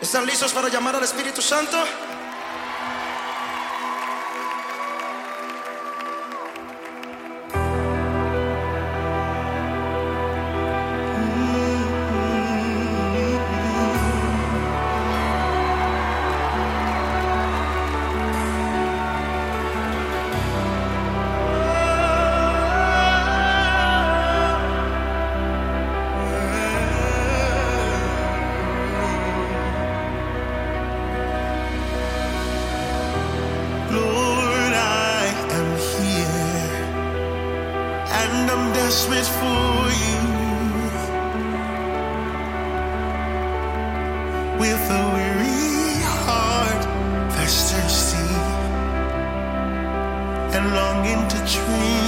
¿Están listos para llamar al Espíritu Santo? and I'm desperate for you. With a weary heart that's thirsty and longing to dream.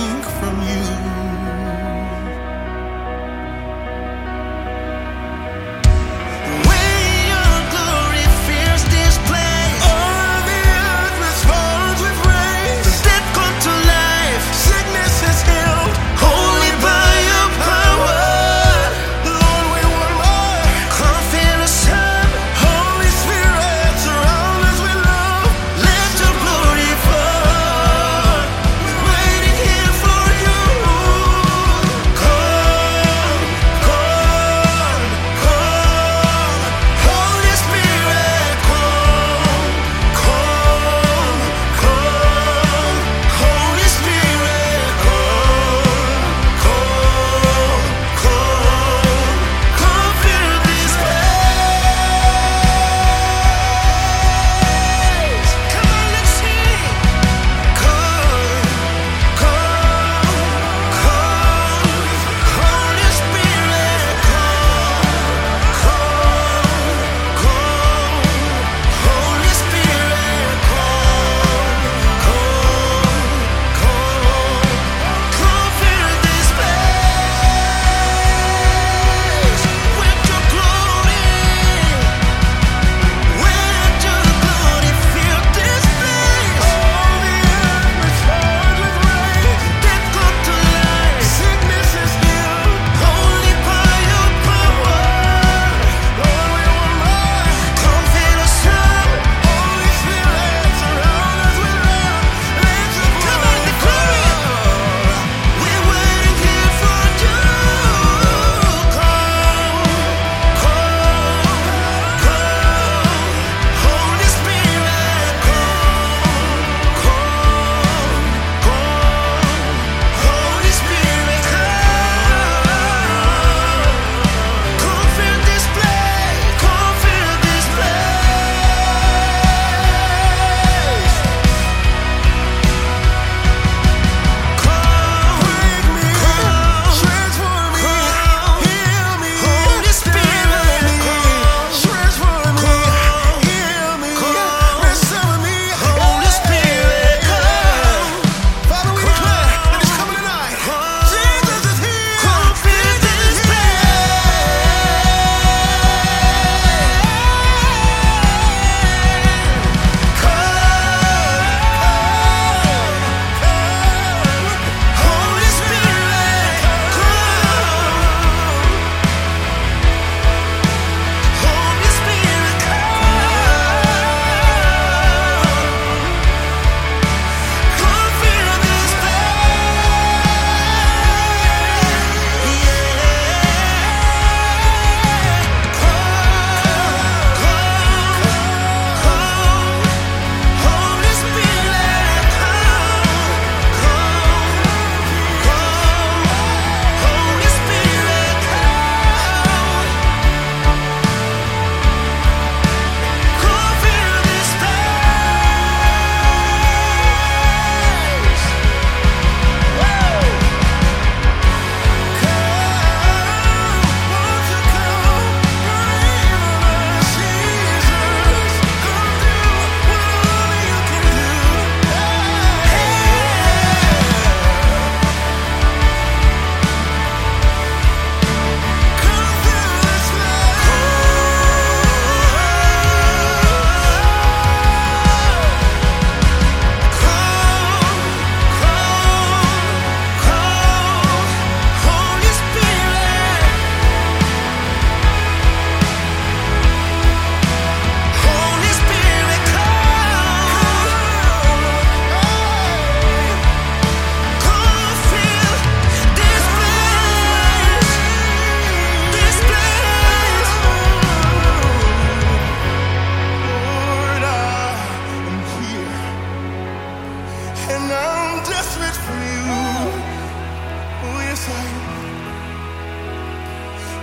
time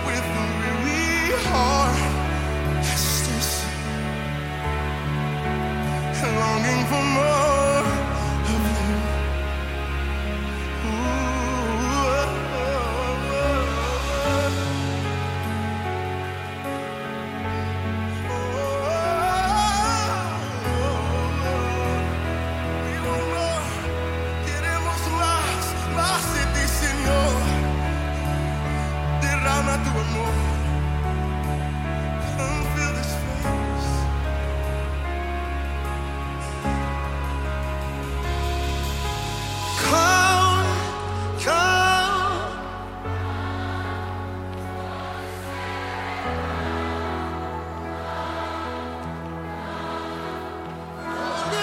with a weary heart.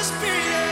spirit.